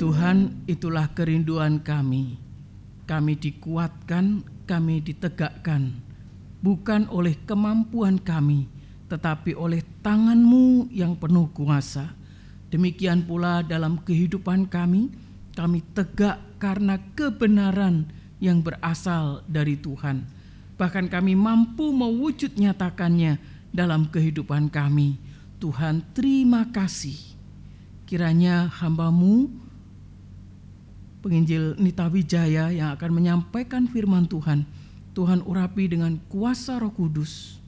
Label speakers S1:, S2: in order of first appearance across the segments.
S1: Tuhan, itulah kerinduan kami. Kami dikuatkan, kami ditegakkan, bukan oleh kemampuan kami, tetapi oleh tanganmu yang penuh kuasa. Demikian pula dalam kehidupan kami, kami tegak karena kebenaran yang berasal dari Tuhan. Bahkan kami mampu mewujud nyatakannya dalam kehidupan kami. Tuhan terima kasih. Kiranya hambamu penginjil Nita Wijaya yang akan menyampaikan firman Tuhan. Tuhan urapi dengan kuasa roh kudus,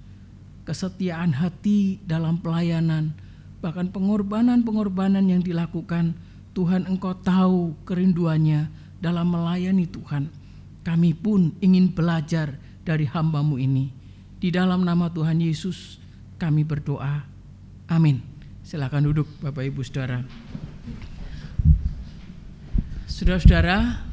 S1: kesetiaan hati dalam pelayanan, bahkan pengorbanan-pengorbanan yang dilakukan. Tuhan engkau tahu kerinduannya dalam melayani Tuhan. Kami pun ingin belajar dari hambamu ini. Di dalam nama Tuhan Yesus kami berdoa. Amin. Silakan duduk Bapak Ibu Saudara. Saudara-saudara,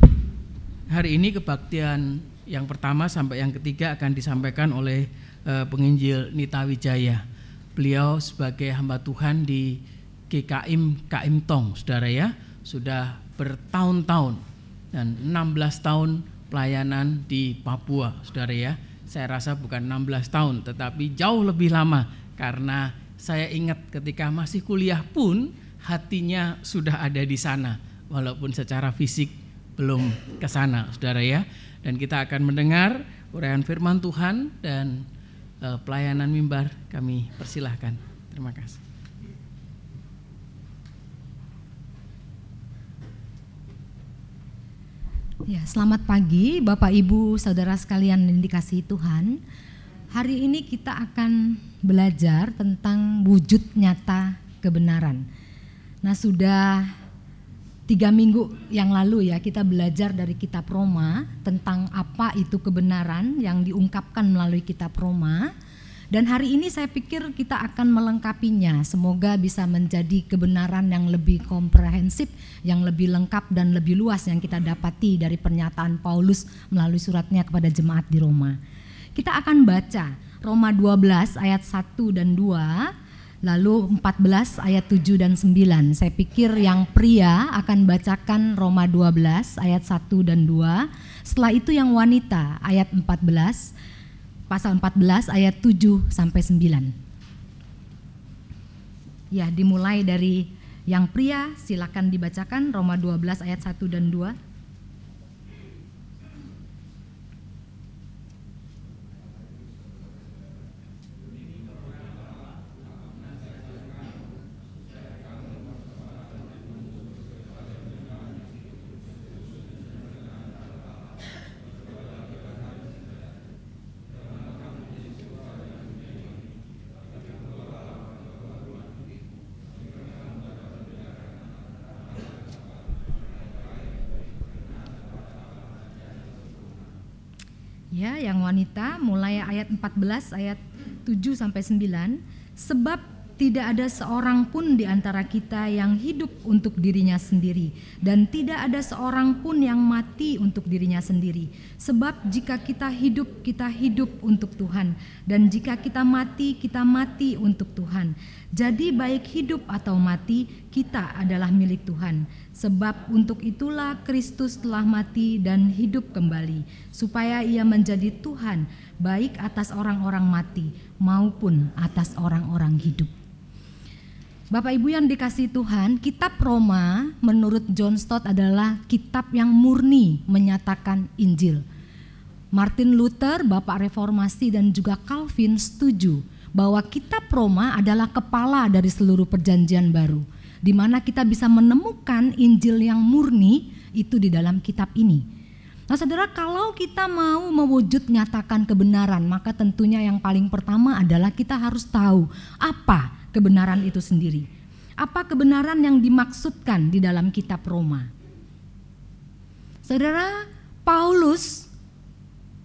S1: hari ini kebaktian yang pertama sampai yang ketiga akan disampaikan oleh uh, penginjil Nita Wijaya. Beliau sebagai hamba Tuhan di GKIM KIM Tong, saudara ya, sudah bertahun-tahun dan 16 tahun pelayanan di Papua, saudara ya. Saya rasa bukan 16 tahun, tetapi jauh lebih lama karena saya ingat ketika masih kuliah pun hatinya sudah ada di sana walaupun secara fisik belum ke sana, Saudara ya. Dan kita akan mendengar uraian firman Tuhan dan uh, pelayanan mimbar kami persilahkan. Terima kasih.
S2: Ya, selamat pagi Bapak Ibu, Saudara sekalian yang dikasihi Tuhan. Hari ini kita akan belajar tentang wujud nyata kebenaran. Nah, sudah tiga minggu yang lalu ya kita belajar dari kitab Roma tentang apa itu kebenaran yang diungkapkan melalui kitab Roma. Dan hari ini saya pikir kita akan melengkapinya. Semoga bisa menjadi kebenaran yang lebih komprehensif, yang lebih lengkap dan lebih luas yang kita dapati dari pernyataan Paulus melalui suratnya kepada jemaat di Roma. Kita akan baca Roma 12 ayat 1 dan 2 Lalu 14 ayat 7 dan 9. Saya pikir yang pria akan bacakan Roma 12 ayat 1 dan 2. Setelah itu yang wanita ayat 14 pasal 14 ayat 7 sampai 9. Ya, dimulai dari yang pria silakan dibacakan Roma 12 ayat 1 dan 2. Ya, yang wanita mulai ayat 14 ayat 7 sampai 9 sebab tidak ada seorang pun di antara kita yang hidup untuk dirinya sendiri dan tidak ada seorang pun yang mati untuk dirinya sendiri. Sebab jika kita hidup kita hidup untuk Tuhan dan jika kita mati kita mati untuk Tuhan. Jadi baik hidup atau mati kita adalah milik Tuhan Sebab untuk itulah Kristus telah mati dan hidup kembali, supaya ia menjadi Tuhan baik atas orang-orang mati maupun atas orang-orang hidup. Bapak Ibu yang dikasih Tuhan, kitab Roma menurut John Stott adalah kitab yang murni menyatakan Injil. Martin Luther, Bapak Reformasi dan juga Calvin setuju bahwa kitab Roma adalah kepala dari seluruh perjanjian baru di mana kita bisa menemukan Injil yang murni itu di dalam kitab ini. Nah saudara kalau kita mau mewujud nyatakan kebenaran maka tentunya yang paling pertama adalah kita harus tahu apa kebenaran itu sendiri. Apa kebenaran yang dimaksudkan di dalam kitab Roma. Saudara Paulus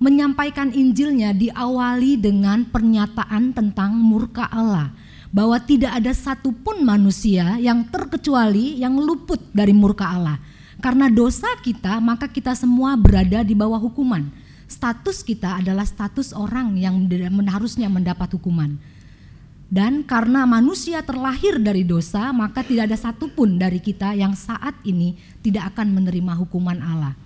S2: menyampaikan Injilnya diawali dengan pernyataan tentang murka Allah bahwa tidak ada satupun manusia yang terkecuali yang luput dari murka Allah. Karena dosa kita, maka kita semua berada di bawah hukuman. Status kita adalah status orang yang harusnya mendapat hukuman. Dan karena manusia terlahir dari dosa, maka tidak ada satupun dari kita yang saat ini tidak akan menerima hukuman Allah.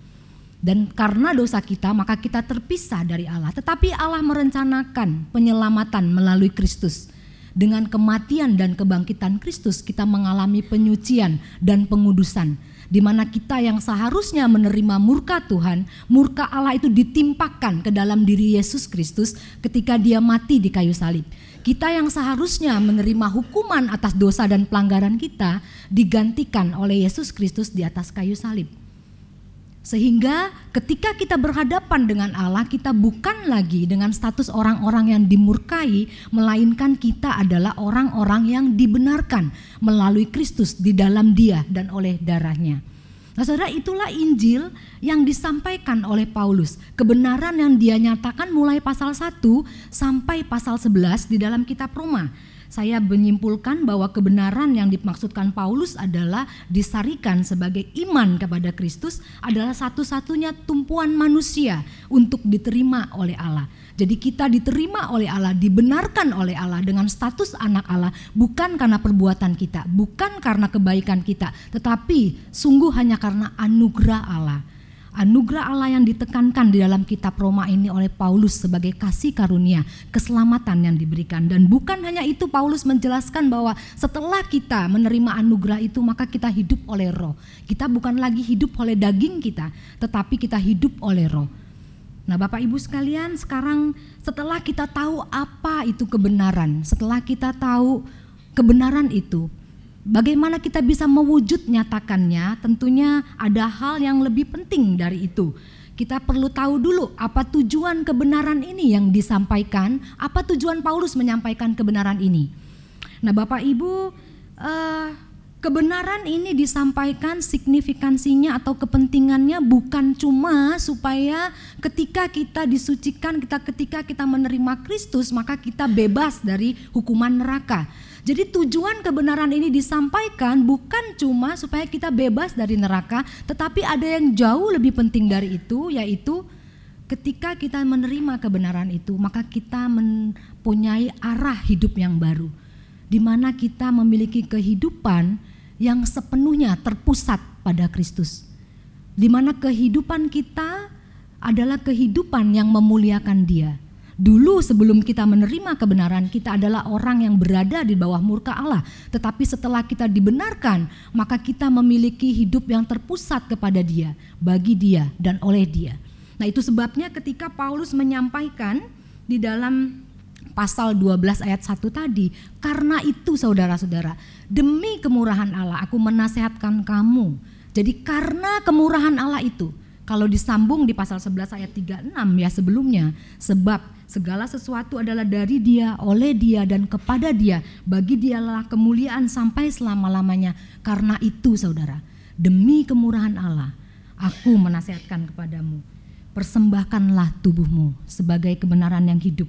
S2: Dan karena dosa kita, maka kita terpisah dari Allah. Tetapi Allah merencanakan penyelamatan melalui Kristus. Dengan kematian dan kebangkitan Kristus, kita mengalami penyucian dan pengudusan di mana kita yang seharusnya menerima murka Tuhan, murka Allah itu ditimpakan ke dalam diri Yesus Kristus ketika dia mati di kayu salib. Kita yang seharusnya menerima hukuman atas dosa dan pelanggaran kita digantikan oleh Yesus Kristus di atas kayu salib. Sehingga ketika kita berhadapan dengan Allah, kita bukan lagi dengan status orang-orang yang dimurkai, melainkan kita adalah orang-orang yang dibenarkan melalui Kristus di dalam Dia dan oleh darahnya. Nah, saudara, itulah Injil yang disampaikan oleh Paulus. Kebenaran yang dia nyatakan mulai pasal 1 sampai pasal 11 di dalam kitab Roma. Saya menyimpulkan bahwa kebenaran yang dimaksudkan Paulus adalah disarikan sebagai iman kepada Kristus adalah satu-satunya tumpuan manusia untuk diterima oleh Allah. Jadi kita diterima oleh Allah, dibenarkan oleh Allah dengan status anak Allah bukan karena perbuatan kita, bukan karena kebaikan kita, tetapi sungguh hanya karena anugerah Allah. Anugerah Allah yang ditekankan di dalam kitab Roma ini oleh Paulus sebagai kasih karunia, keselamatan yang diberikan. Dan bukan hanya itu Paulus menjelaskan bahwa setelah kita menerima anugerah itu maka kita hidup oleh roh. Kita bukan lagi hidup oleh daging kita, tetapi kita hidup oleh roh. Nah, Bapak Ibu sekalian, sekarang setelah kita tahu apa itu kebenaran, setelah kita tahu kebenaran itu, bagaimana kita bisa mewujud nyatakannya? Tentunya ada hal yang lebih penting dari itu. Kita perlu tahu dulu apa tujuan kebenaran ini yang disampaikan, apa tujuan Paulus menyampaikan kebenaran ini. Nah, Bapak Ibu, uh, Kebenaran ini disampaikan signifikansinya atau kepentingannya bukan cuma supaya ketika kita disucikan, kita ketika kita menerima Kristus maka kita bebas dari hukuman neraka. Jadi tujuan kebenaran ini disampaikan bukan cuma supaya kita bebas dari neraka, tetapi ada yang jauh lebih penting dari itu yaitu ketika kita menerima kebenaran itu maka kita mempunyai arah hidup yang baru di mana kita memiliki kehidupan yang sepenuhnya terpusat pada Kristus. Di mana kehidupan kita adalah kehidupan yang memuliakan Dia. Dulu sebelum kita menerima kebenaran, kita adalah orang yang berada di bawah murka Allah. Tetapi setelah kita dibenarkan, maka kita memiliki hidup yang terpusat kepada Dia, bagi Dia dan oleh Dia. Nah, itu sebabnya ketika Paulus menyampaikan di dalam pasal 12 ayat 1 tadi. Karena itu saudara-saudara, demi kemurahan Allah aku menasehatkan kamu. Jadi karena kemurahan Allah itu, kalau disambung di pasal 11 ayat 36 ya sebelumnya, sebab segala sesuatu adalah dari dia, oleh dia dan kepada dia, bagi dialah kemuliaan sampai selama-lamanya. Karena itu saudara, demi kemurahan Allah, aku menasehatkan kepadamu, persembahkanlah tubuhmu sebagai kebenaran yang hidup,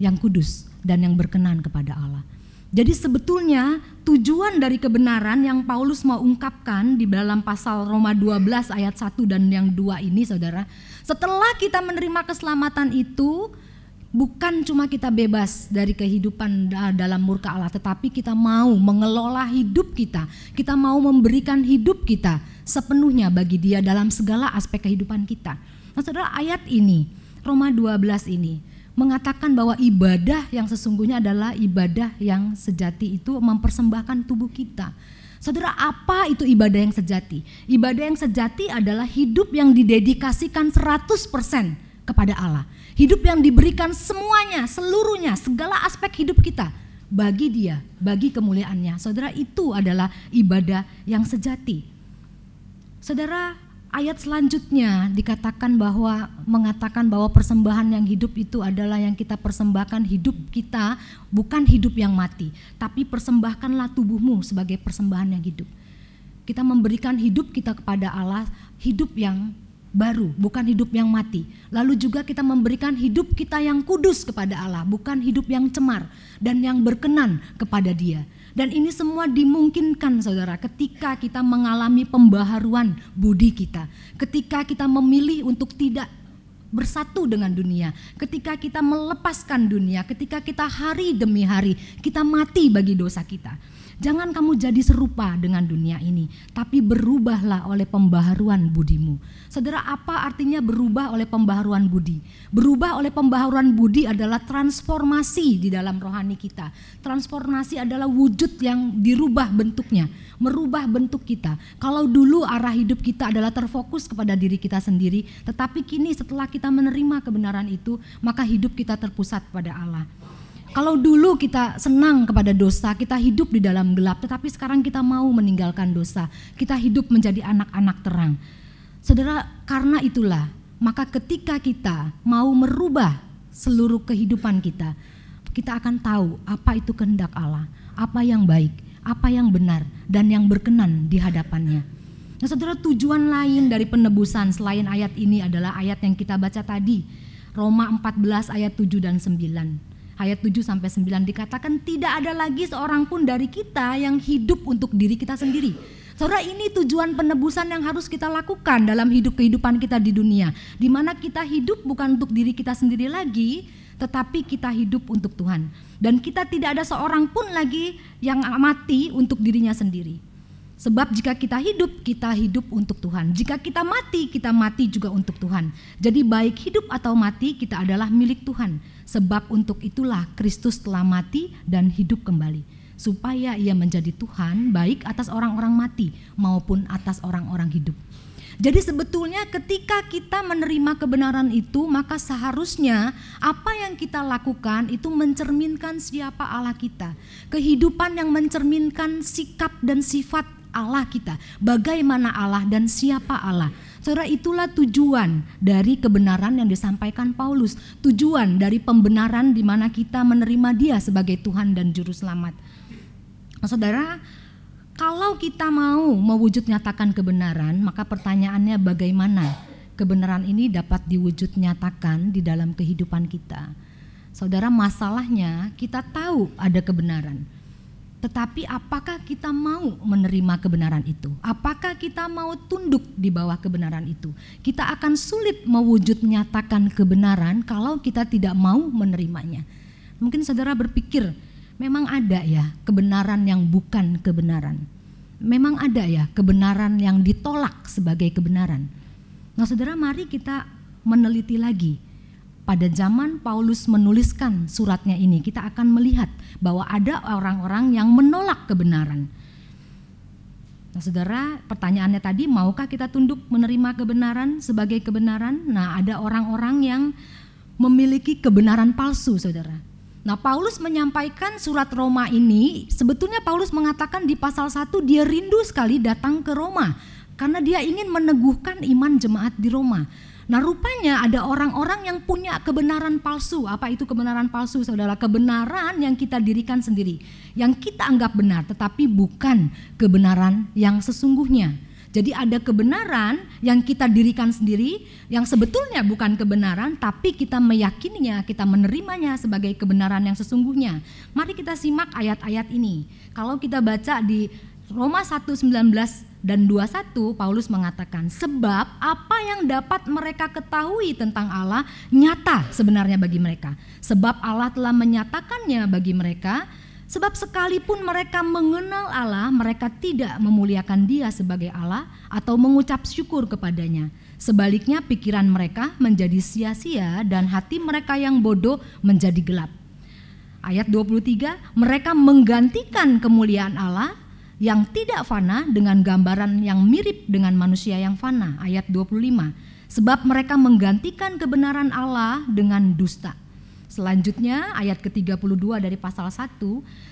S2: yang kudus dan yang berkenan kepada Allah. Jadi sebetulnya tujuan dari kebenaran yang Paulus mau ungkapkan di dalam pasal Roma 12 ayat 1 dan yang dua ini saudara. Setelah kita menerima keselamatan itu bukan cuma kita bebas dari kehidupan dalam murka Allah tetapi kita mau mengelola hidup kita. Kita mau memberikan hidup kita sepenuhnya bagi dia dalam segala aspek kehidupan kita. Nah saudara ayat ini Roma 12 ini mengatakan bahwa ibadah yang sesungguhnya adalah ibadah yang sejati itu mempersembahkan tubuh kita. Saudara, apa itu ibadah yang sejati? Ibadah yang sejati adalah hidup yang didedikasikan 100% kepada Allah. Hidup yang diberikan semuanya, seluruhnya, segala aspek hidup kita bagi dia, bagi kemuliaannya. Saudara, itu adalah ibadah yang sejati. Saudara, ayat selanjutnya dikatakan bahwa mengatakan bahwa persembahan yang hidup itu adalah yang kita persembahkan hidup kita bukan hidup yang mati. Tapi persembahkanlah tubuhmu sebagai persembahan yang hidup. Kita memberikan hidup kita kepada Allah hidup yang baru bukan hidup yang mati. Lalu juga kita memberikan hidup kita yang kudus kepada Allah bukan hidup yang cemar dan yang berkenan kepada dia dan ini semua dimungkinkan saudara ketika kita mengalami pembaharuan budi kita. Ketika kita memilih untuk tidak bersatu dengan dunia. Ketika kita melepaskan dunia, ketika kita hari demi hari kita mati bagi dosa kita. Jangan kamu jadi serupa dengan dunia ini, tapi berubahlah oleh pembaharuan budimu. Saudara, apa artinya berubah oleh pembaharuan budi? Berubah oleh pembaharuan budi adalah transformasi di dalam rohani kita. Transformasi adalah wujud yang dirubah bentuknya, merubah bentuk kita. Kalau dulu arah hidup kita adalah terfokus kepada diri kita sendiri, tetapi kini setelah kita menerima kebenaran itu, maka hidup kita terpusat pada Allah. Kalau dulu kita senang kepada dosa, kita hidup di dalam gelap, tetapi sekarang kita mau meninggalkan dosa. Kita hidup menjadi anak-anak terang. Saudara, karena itulah, maka ketika kita mau merubah seluruh kehidupan kita, kita akan tahu apa itu kehendak Allah, apa yang baik, apa yang benar, dan yang berkenan di hadapannya. Nah saudara tujuan lain dari penebusan selain ayat ini adalah ayat yang kita baca tadi. Roma 14 ayat 7 dan 9 ayat 7 sampai 9 dikatakan tidak ada lagi seorang pun dari kita yang hidup untuk diri kita sendiri. Saudara ini tujuan penebusan yang harus kita lakukan dalam hidup kehidupan kita di dunia. Di mana kita hidup bukan untuk diri kita sendiri lagi, tetapi kita hidup untuk Tuhan. Dan kita tidak ada seorang pun lagi yang mati untuk dirinya sendiri. Sebab jika kita hidup, kita hidup untuk Tuhan. Jika kita mati, kita mati juga untuk Tuhan. Jadi baik hidup atau mati, kita adalah milik Tuhan. Sebab untuk itulah Kristus telah mati dan hidup kembali. Supaya ia menjadi Tuhan baik atas orang-orang mati maupun atas orang-orang hidup. Jadi sebetulnya ketika kita menerima kebenaran itu, maka seharusnya apa yang kita lakukan itu mencerminkan siapa Allah kita. Kehidupan yang mencerminkan sikap dan sifat Allah kita, bagaimana Allah dan siapa Allah. Saudara itulah tujuan dari kebenaran yang disampaikan Paulus, tujuan dari pembenaran di mana kita menerima Dia sebagai Tuhan dan juru selamat. Nah, saudara, kalau kita mau mewujud nyatakan kebenaran, maka pertanyaannya bagaimana kebenaran ini dapat diwujud nyatakan di dalam kehidupan kita. Saudara, masalahnya kita tahu ada kebenaran, tetapi apakah kita mau menerima kebenaran itu? Apakah kita mau tunduk di bawah kebenaran itu? Kita akan sulit mewujud nyatakan kebenaran kalau kita tidak mau menerimanya. Mungkin saudara berpikir, memang ada ya kebenaran yang bukan kebenaran. Memang ada ya kebenaran yang ditolak sebagai kebenaran. Nah saudara mari kita meneliti lagi pada zaman Paulus menuliskan suratnya ini, kita akan melihat bahwa ada orang-orang yang menolak kebenaran. Nah, saudara, pertanyaannya tadi, maukah kita tunduk menerima kebenaran sebagai kebenaran? Nah, ada orang-orang yang memiliki kebenaran palsu, saudara. Nah, Paulus menyampaikan surat Roma ini, sebetulnya Paulus mengatakan di pasal 1 dia rindu sekali datang ke Roma karena dia ingin meneguhkan iman jemaat di Roma. Nah rupanya ada orang-orang yang punya kebenaran palsu. Apa itu kebenaran palsu saudara? Kebenaran yang kita dirikan sendiri. Yang kita anggap benar tetapi bukan kebenaran yang sesungguhnya. Jadi ada kebenaran yang kita dirikan sendiri yang sebetulnya bukan kebenaran tapi kita meyakininya, kita menerimanya sebagai kebenaran yang sesungguhnya. Mari kita simak ayat-ayat ini. Kalau kita baca di Roma 1:19 dan 21 Paulus mengatakan sebab apa yang dapat mereka ketahui tentang Allah nyata sebenarnya bagi mereka. Sebab Allah telah menyatakannya bagi mereka sebab sekalipun mereka mengenal Allah mereka tidak memuliakan Dia sebagai Allah atau mengucap syukur kepadanya. Sebaliknya pikiran mereka menjadi sia-sia dan hati mereka yang bodoh menjadi gelap. Ayat 23, mereka menggantikan kemuliaan Allah yang tidak fana dengan gambaran yang mirip dengan manusia yang fana ayat 25 sebab mereka menggantikan kebenaran Allah dengan dusta. Selanjutnya ayat ke-32 dari pasal 1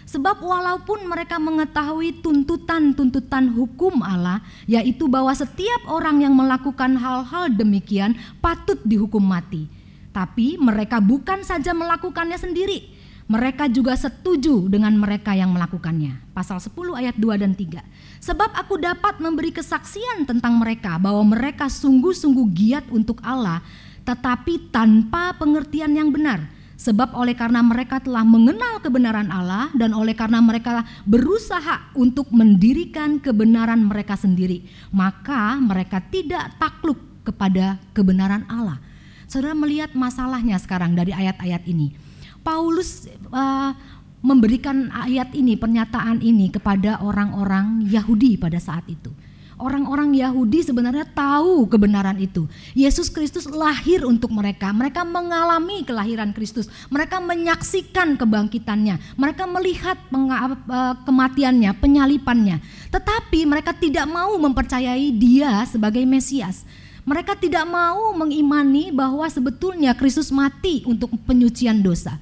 S2: Sebab walaupun mereka mengetahui tuntutan-tuntutan hukum Allah Yaitu bahwa setiap orang yang melakukan hal-hal demikian patut dihukum mati. Tapi mereka bukan saja melakukannya sendiri mereka juga setuju dengan mereka yang melakukannya. Pasal 10 ayat 2 dan 3. Sebab aku dapat memberi kesaksian tentang mereka bahwa mereka sungguh-sungguh giat untuk Allah tetapi tanpa pengertian yang benar. Sebab oleh karena mereka telah mengenal kebenaran Allah dan oleh karena mereka berusaha untuk mendirikan kebenaran mereka sendiri, maka mereka tidak takluk kepada kebenaran Allah. Saudara melihat masalahnya sekarang dari ayat-ayat ini. Paulus uh, memberikan ayat ini, pernyataan ini kepada orang-orang Yahudi pada saat itu. Orang-orang Yahudi sebenarnya tahu kebenaran itu. Yesus Kristus lahir untuk mereka. Mereka mengalami kelahiran Kristus. Mereka menyaksikan kebangkitannya. Mereka melihat eh, kematiannya, penyalipannya. Tetapi mereka tidak mau mempercayai dia sebagai Mesias. Mereka tidak mau mengimani bahwa sebetulnya Kristus mati untuk penyucian dosa.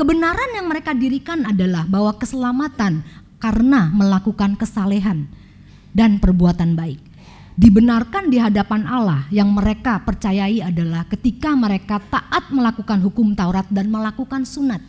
S2: Kebenaran yang mereka dirikan adalah bahwa keselamatan karena melakukan kesalehan dan perbuatan baik. Dibenarkan di hadapan Allah yang mereka percayai adalah ketika mereka taat melakukan hukum Taurat dan melakukan sunat.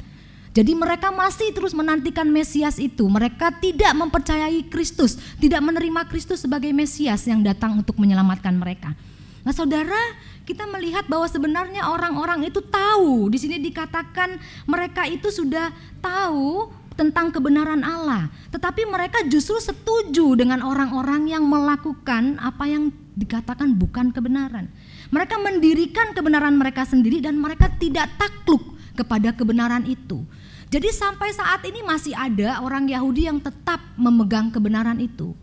S2: Jadi mereka masih terus menantikan Mesias itu. Mereka tidak mempercayai Kristus, tidak menerima Kristus sebagai Mesias yang datang untuk menyelamatkan mereka. Nah, Saudara, kita melihat bahwa sebenarnya orang-orang itu tahu. Di sini dikatakan mereka itu sudah tahu tentang kebenaran Allah, tetapi mereka justru setuju dengan orang-orang yang melakukan apa yang dikatakan bukan kebenaran. Mereka mendirikan kebenaran mereka sendiri dan mereka tidak takluk kepada kebenaran itu. Jadi sampai saat ini masih ada orang Yahudi yang tetap memegang kebenaran itu.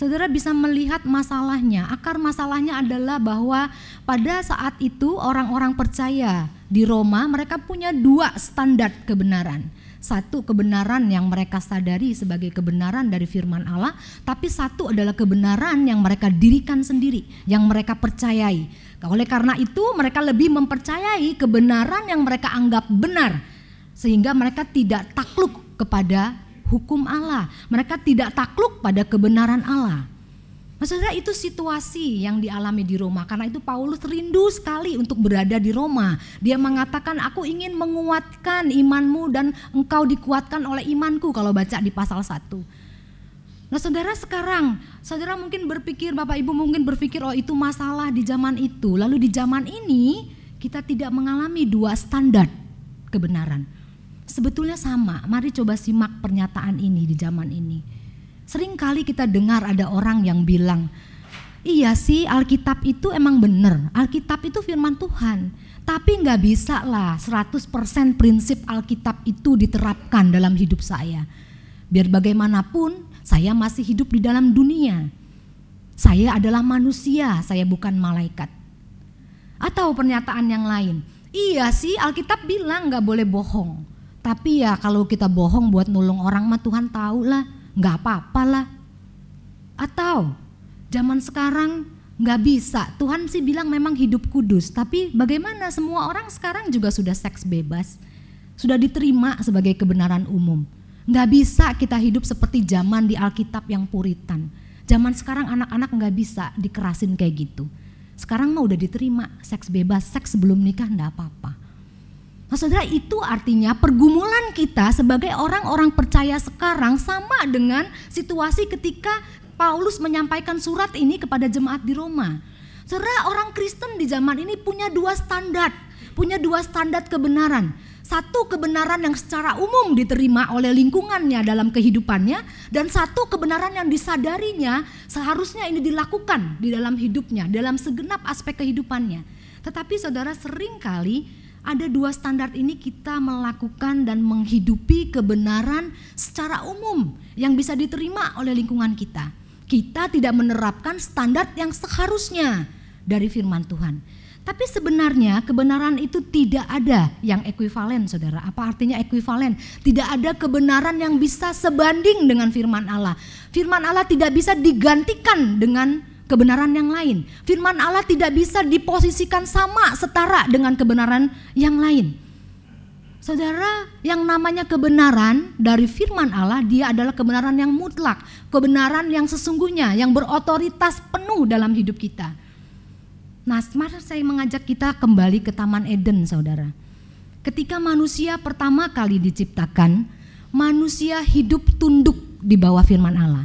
S2: Saudara bisa melihat masalahnya. Akar masalahnya adalah bahwa pada saat itu orang-orang percaya di Roma mereka punya dua standar kebenaran. Satu kebenaran yang mereka sadari sebagai kebenaran dari firman Allah, tapi satu adalah kebenaran yang mereka dirikan sendiri, yang mereka percayai. Oleh karena itu mereka lebih mempercayai kebenaran yang mereka anggap benar sehingga mereka tidak takluk kepada hukum Allah. Mereka tidak takluk pada kebenaran Allah. Maksudnya itu situasi yang dialami di Roma. Karena itu Paulus rindu sekali untuk berada di Roma. Dia mengatakan aku ingin menguatkan imanmu dan engkau dikuatkan oleh imanku kalau baca di pasal 1. Nah saudara sekarang, saudara mungkin berpikir, Bapak Ibu mungkin berpikir oh itu masalah di zaman itu. Lalu di zaman ini kita tidak mengalami dua standar kebenaran sebetulnya sama. Mari coba simak pernyataan ini di zaman ini. Sering kali kita dengar ada orang yang bilang, iya sih Alkitab itu emang benar, Alkitab itu firman Tuhan. Tapi nggak bisa lah 100% prinsip Alkitab itu diterapkan dalam hidup saya. Biar bagaimanapun saya masih hidup di dalam dunia. Saya adalah manusia, saya bukan malaikat. Atau pernyataan yang lain, iya sih Alkitab bilang nggak boleh bohong. Tapi ya kalau kita bohong buat nulung orang mah Tuhan tahu lah, nggak apa-apa lah. Atau zaman sekarang nggak bisa. Tuhan sih bilang memang hidup kudus, tapi bagaimana semua orang sekarang juga sudah seks bebas, sudah diterima sebagai kebenaran umum. Nggak bisa kita hidup seperti zaman di Alkitab yang puritan. Zaman sekarang anak-anak nggak bisa dikerasin kayak gitu. Sekarang mah udah diterima seks bebas, seks sebelum nikah nggak apa-apa. Nah saudara itu artinya pergumulan kita sebagai orang-orang percaya sekarang sama dengan situasi ketika Paulus menyampaikan surat ini kepada jemaat di Roma. Saudara orang Kristen di zaman ini punya dua standar, punya dua standar kebenaran. Satu kebenaran yang secara umum diterima oleh lingkungannya dalam kehidupannya dan satu kebenaran yang disadarinya seharusnya ini dilakukan di dalam hidupnya, dalam segenap aspek kehidupannya. Tetapi saudara sering kali ada dua standar ini kita melakukan dan menghidupi kebenaran secara umum yang bisa diterima oleh lingkungan kita. Kita tidak menerapkan standar yang seharusnya dari firman Tuhan. Tapi sebenarnya kebenaran itu tidak ada yang ekuivalen saudara. Apa artinya ekuivalen? Tidak ada kebenaran yang bisa sebanding dengan firman Allah. Firman Allah tidak bisa digantikan dengan kebenaran yang lain. Firman Allah tidak bisa diposisikan sama setara dengan kebenaran yang lain. Saudara, yang namanya kebenaran dari firman Allah, dia adalah kebenaran yang mutlak, kebenaran yang sesungguhnya, yang berotoritas penuh dalam hidup kita. Nah, mari saya mengajak kita kembali ke Taman Eden, saudara. Ketika manusia pertama kali diciptakan, manusia hidup tunduk di bawah firman Allah.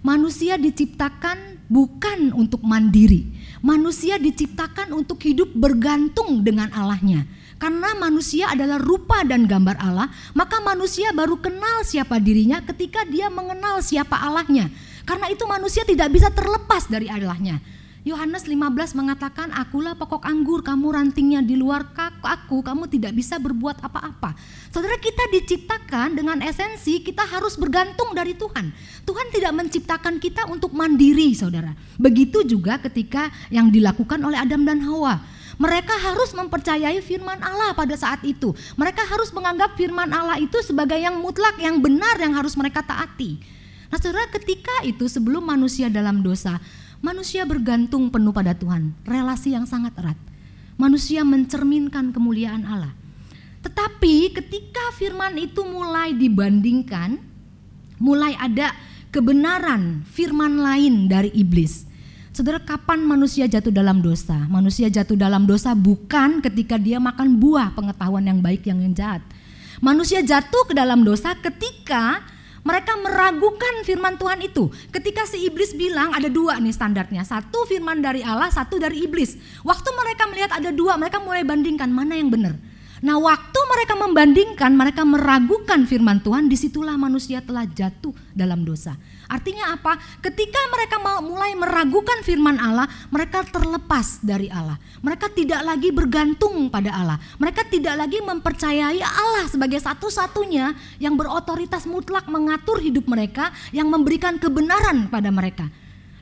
S2: Manusia diciptakan bukan untuk mandiri. Manusia diciptakan untuk hidup bergantung dengan Allahnya. Karena manusia adalah rupa dan gambar Allah, maka manusia baru kenal siapa dirinya ketika dia mengenal siapa Allahnya. Karena itu manusia tidak bisa terlepas dari Allahnya. Yohanes 15 mengatakan, "Akulah pokok anggur, kamu rantingnya di luar aku, kamu tidak bisa berbuat apa-apa." Saudara, kita diciptakan dengan esensi kita harus bergantung dari Tuhan. Tuhan tidak menciptakan kita untuk mandiri, Saudara. Begitu juga ketika yang dilakukan oleh Adam dan Hawa. Mereka harus mempercayai firman Allah pada saat itu. Mereka harus menganggap firman Allah itu sebagai yang mutlak, yang benar yang harus mereka taati. Nah, Saudara, ketika itu sebelum manusia dalam dosa, Manusia bergantung penuh pada Tuhan, relasi yang sangat erat. Manusia mencerminkan kemuliaan Allah. Tetapi ketika firman itu mulai dibandingkan, mulai ada kebenaran firman lain dari iblis. Saudara, kapan manusia jatuh dalam dosa? Manusia jatuh dalam dosa bukan ketika dia makan buah pengetahuan yang baik yang jahat. Manusia jatuh ke dalam dosa ketika mereka meragukan firman Tuhan itu. Ketika si iblis bilang ada dua nih standarnya. Satu firman dari Allah, satu dari iblis. Waktu mereka melihat ada dua, mereka mulai bandingkan mana yang benar. Nah waktu mereka membandingkan, mereka meragukan firman Tuhan, di situlah manusia telah jatuh dalam dosa. Artinya apa? Ketika mereka mulai meragukan firman Allah, mereka terlepas dari Allah. Mereka tidak lagi bergantung pada Allah. Mereka tidak lagi mempercayai Allah sebagai satu-satunya yang berotoritas mutlak mengatur hidup mereka, yang memberikan kebenaran pada mereka.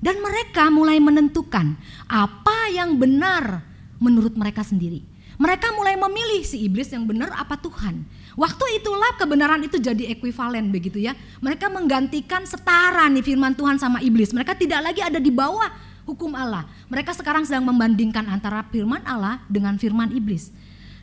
S2: Dan mereka mulai menentukan apa yang benar menurut mereka sendiri. Mereka mulai memilih si iblis yang benar apa Tuhan. Waktu itulah kebenaran itu jadi ekuivalen begitu ya. Mereka menggantikan setara nih firman Tuhan sama iblis. Mereka tidak lagi ada di bawah hukum Allah. Mereka sekarang sedang membandingkan antara firman Allah dengan firman iblis.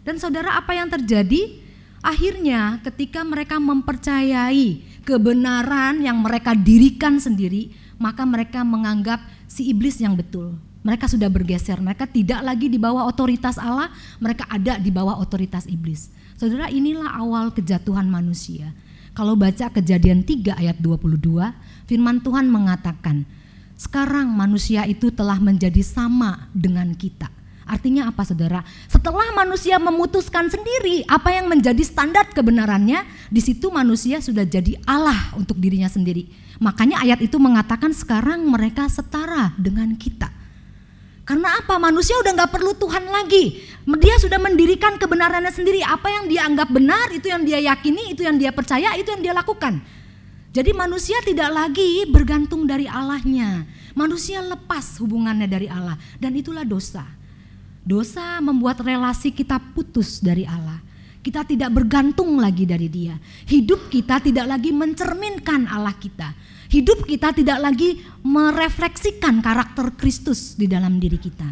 S2: Dan saudara apa yang terjadi? Akhirnya ketika mereka mempercayai kebenaran yang mereka dirikan sendiri, maka mereka menganggap si iblis yang betul. Mereka sudah bergeser, mereka tidak lagi di bawah otoritas Allah, mereka ada di bawah otoritas iblis. Saudara inilah awal kejatuhan manusia. Kalau baca kejadian 3 ayat 22, firman Tuhan mengatakan, sekarang manusia itu telah menjadi sama dengan kita. Artinya apa saudara? Setelah manusia memutuskan sendiri apa yang menjadi standar kebenarannya, di situ manusia sudah jadi Allah untuk dirinya sendiri. Makanya ayat itu mengatakan sekarang mereka setara dengan kita. Karena apa? Manusia udah nggak perlu Tuhan lagi. Dia sudah mendirikan kebenarannya sendiri. Apa yang dia anggap benar, itu yang dia yakini, itu yang dia percaya, itu yang dia lakukan. Jadi manusia tidak lagi bergantung dari Allahnya. Manusia lepas hubungannya dari Allah. Dan itulah dosa. Dosa membuat relasi kita putus dari Allah. Kita tidak bergantung lagi dari dia. Hidup kita tidak lagi mencerminkan Allah kita hidup kita tidak lagi merefleksikan karakter Kristus di dalam diri kita.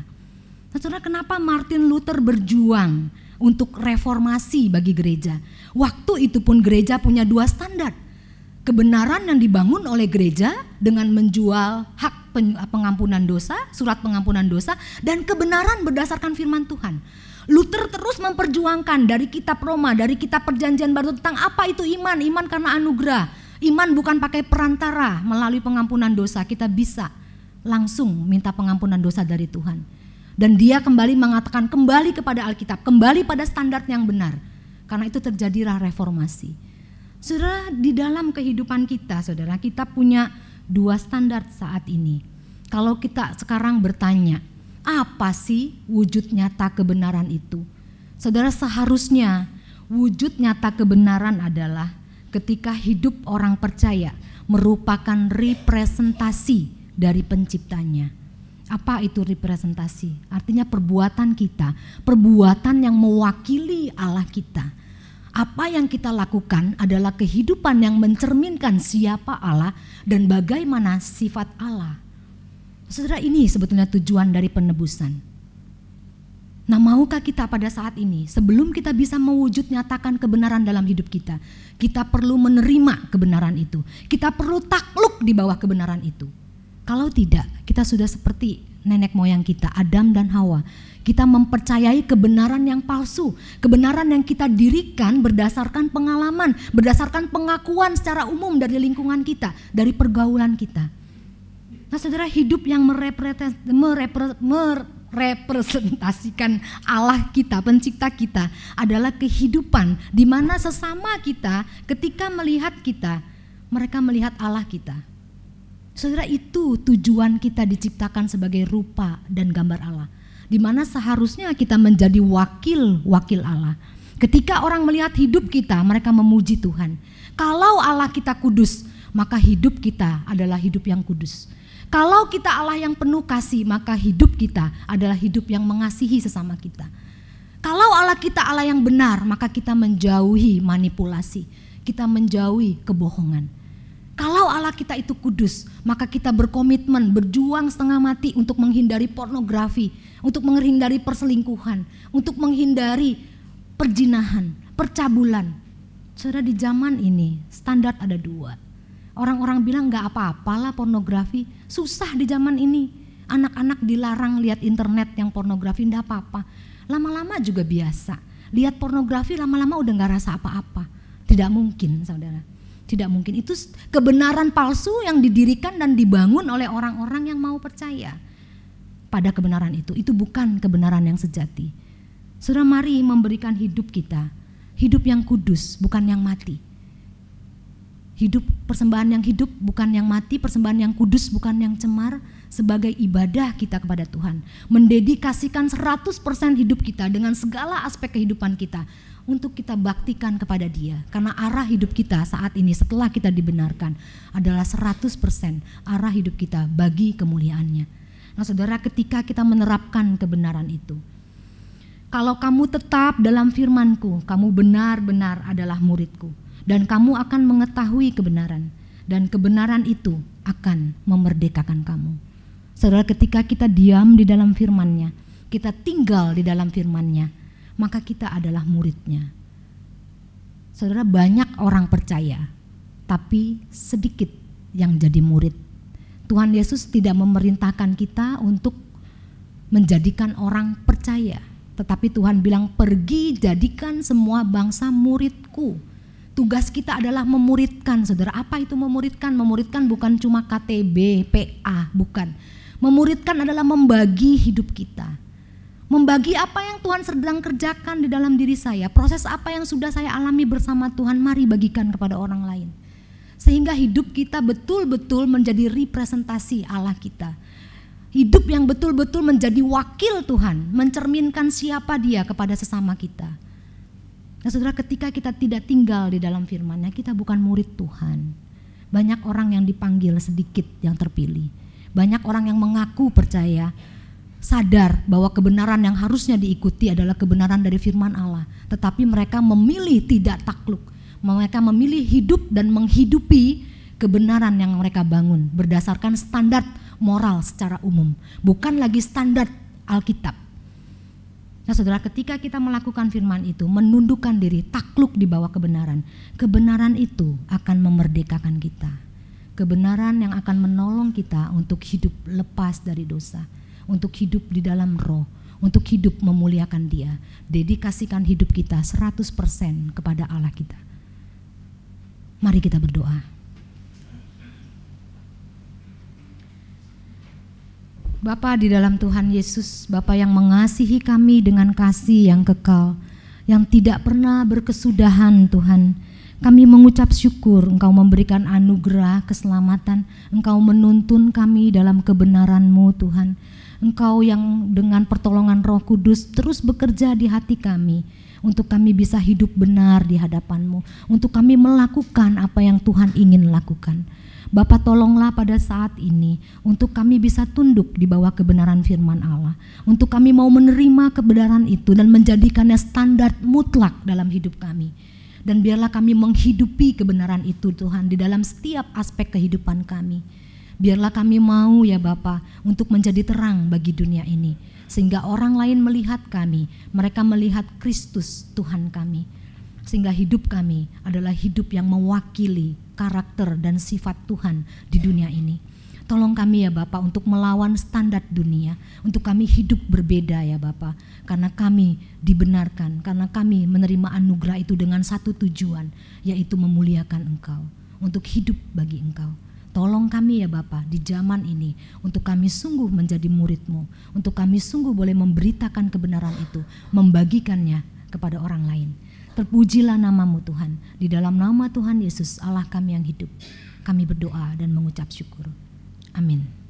S2: Nah, saudara, kenapa Martin Luther berjuang untuk reformasi bagi gereja? Waktu itu pun gereja punya dua standar. Kebenaran yang dibangun oleh gereja dengan menjual hak pengampunan dosa, surat pengampunan dosa, dan kebenaran berdasarkan firman Tuhan. Luther terus memperjuangkan dari kitab Roma, dari kitab perjanjian baru tentang apa itu iman, iman karena anugerah Iman bukan pakai perantara melalui pengampunan dosa, kita bisa langsung minta pengampunan dosa dari Tuhan. Dan dia kembali mengatakan kembali kepada Alkitab, kembali pada standar yang benar. Karena itu terjadilah reformasi. Saudara, di dalam kehidupan kita, saudara, kita punya dua standar saat ini. Kalau kita sekarang bertanya, apa sih wujud nyata kebenaran itu? Saudara, seharusnya wujud nyata kebenaran adalah ketika hidup orang percaya merupakan representasi dari penciptanya. Apa itu representasi? Artinya perbuatan kita, perbuatan yang mewakili Allah kita. Apa yang kita lakukan adalah kehidupan yang mencerminkan siapa Allah dan bagaimana sifat Allah. Saudara, ini sebetulnya tujuan dari penebusan Nah, maukah kita pada saat ini, sebelum kita bisa mewujud nyatakan kebenaran dalam hidup kita, kita perlu menerima kebenaran itu. Kita perlu takluk di bawah kebenaran itu. Kalau tidak, kita sudah seperti nenek moyang kita, Adam dan Hawa. Kita mempercayai kebenaran yang palsu, kebenaran yang kita dirikan berdasarkan pengalaman, berdasarkan pengakuan secara umum dari lingkungan kita, dari pergaulan kita. Nah, saudara, hidup yang merepre, merepre, representasikan Allah kita, pencipta kita adalah kehidupan di mana sesama kita ketika melihat kita, mereka melihat Allah kita. Saudara itu tujuan kita diciptakan sebagai rupa dan gambar Allah. Di mana seharusnya kita menjadi wakil-wakil Allah. Ketika orang melihat hidup kita, mereka memuji Tuhan. Kalau Allah kita kudus, maka hidup kita adalah hidup yang kudus. Kalau kita Allah yang penuh kasih, maka hidup kita adalah hidup yang mengasihi sesama kita. Kalau Allah kita Allah yang benar, maka kita menjauhi manipulasi, kita menjauhi kebohongan. Kalau Allah kita itu kudus, maka kita berkomitmen, berjuang setengah mati untuk menghindari pornografi, untuk menghindari perselingkuhan, untuk menghindari perjinahan, percabulan. Saudara di zaman ini standar ada dua. Orang-orang bilang nggak apa-apalah pornografi, susah di zaman ini. Anak-anak dilarang lihat internet yang pornografi, nggak apa-apa. Lama-lama juga biasa. Lihat pornografi lama-lama udah nggak rasa apa-apa. Tidak mungkin, saudara tidak mungkin. Itu kebenaran palsu yang didirikan dan dibangun oleh orang-orang yang mau percaya pada kebenaran itu. Itu bukan kebenaran yang sejati. Saudara mari memberikan hidup kita, hidup yang kudus, bukan yang mati. Hidup persembahan yang hidup bukan yang mati, persembahan yang kudus bukan yang cemar sebagai ibadah kita kepada Tuhan. Mendedikasikan 100% hidup kita dengan segala aspek kehidupan kita untuk kita baktikan kepada dia. Karena arah hidup kita saat ini setelah kita dibenarkan adalah 100% arah hidup kita bagi kemuliaannya. Nah saudara ketika kita menerapkan kebenaran itu, kalau kamu tetap dalam firmanku, kamu benar-benar adalah muridku. Dan kamu akan mengetahui kebenaran. Dan kebenaran itu akan memerdekakan kamu. Saudara ketika kita diam di dalam firmannya, kita tinggal di dalam firmannya, maka kita adalah muridnya. Saudara banyak orang percaya, tapi sedikit yang jadi murid. Tuhan Yesus tidak memerintahkan kita untuk menjadikan orang percaya, tetapi Tuhan bilang pergi jadikan semua bangsa muridku. Tugas kita adalah memuridkan, saudara. Apa itu memuridkan? Memuridkan bukan cuma KTB, PA, bukan. Memuridkan adalah membagi hidup kita membagi apa yang Tuhan sedang kerjakan di dalam diri saya, proses apa yang sudah saya alami bersama Tuhan, mari bagikan kepada orang lain. Sehingga hidup kita betul-betul menjadi representasi Allah kita. Hidup yang betul-betul menjadi wakil Tuhan, mencerminkan siapa dia kepada sesama kita. Nah saudara ketika kita tidak tinggal di dalam firmannya, kita bukan murid Tuhan. Banyak orang yang dipanggil sedikit yang terpilih. Banyak orang yang mengaku percaya, sadar bahwa kebenaran yang harusnya diikuti adalah kebenaran dari firman Allah, tetapi mereka memilih tidak takluk. Mereka memilih hidup dan menghidupi kebenaran yang mereka bangun berdasarkan standar moral secara umum, bukan lagi standar Alkitab. Nah saudara ketika kita melakukan firman itu, menundukkan diri, takluk di bawah kebenaran, kebenaran itu akan memerdekakan kita. Kebenaran yang akan menolong kita untuk hidup lepas dari dosa untuk hidup di dalam roh, untuk hidup memuliakan dia. Dedikasikan hidup kita 100% kepada Allah kita. Mari kita berdoa. Bapa di dalam Tuhan Yesus, Bapa yang mengasihi kami dengan kasih yang kekal, yang tidak pernah berkesudahan Tuhan. Kami mengucap syukur Engkau memberikan anugerah keselamatan, Engkau menuntun kami dalam kebenaran-Mu Tuhan. Engkau yang dengan pertolongan Roh Kudus terus bekerja di hati kami untuk kami bisa hidup benar di hadapan-Mu, untuk kami melakukan apa yang Tuhan ingin lakukan. Bapak tolonglah pada saat ini untuk kami bisa tunduk di bawah kebenaran firman Allah. Untuk kami mau menerima kebenaran itu dan menjadikannya standar mutlak dalam hidup kami. Dan biarlah kami menghidupi kebenaran itu Tuhan di dalam setiap aspek kehidupan kami. Biarlah kami mau ya Bapa untuk menjadi terang bagi dunia ini. Sehingga orang lain melihat kami, mereka melihat Kristus Tuhan kami. Sehingga hidup kami adalah hidup yang mewakili karakter dan sifat Tuhan di dunia ini. Tolong kami ya Bapak untuk melawan standar dunia, untuk kami hidup berbeda ya Bapak, karena kami dibenarkan, karena kami menerima anugerah itu dengan satu tujuan, yaitu memuliakan Engkau, untuk hidup bagi Engkau. Tolong kami ya Bapa di zaman ini untuk kami sungguh menjadi muridmu, untuk kami sungguh boleh memberitakan kebenaran itu, membagikannya kepada orang lain. Terpujilah namamu Tuhan, di dalam nama Tuhan Yesus Allah kami yang hidup. Kami berdoa dan mengucap syukur. Amin.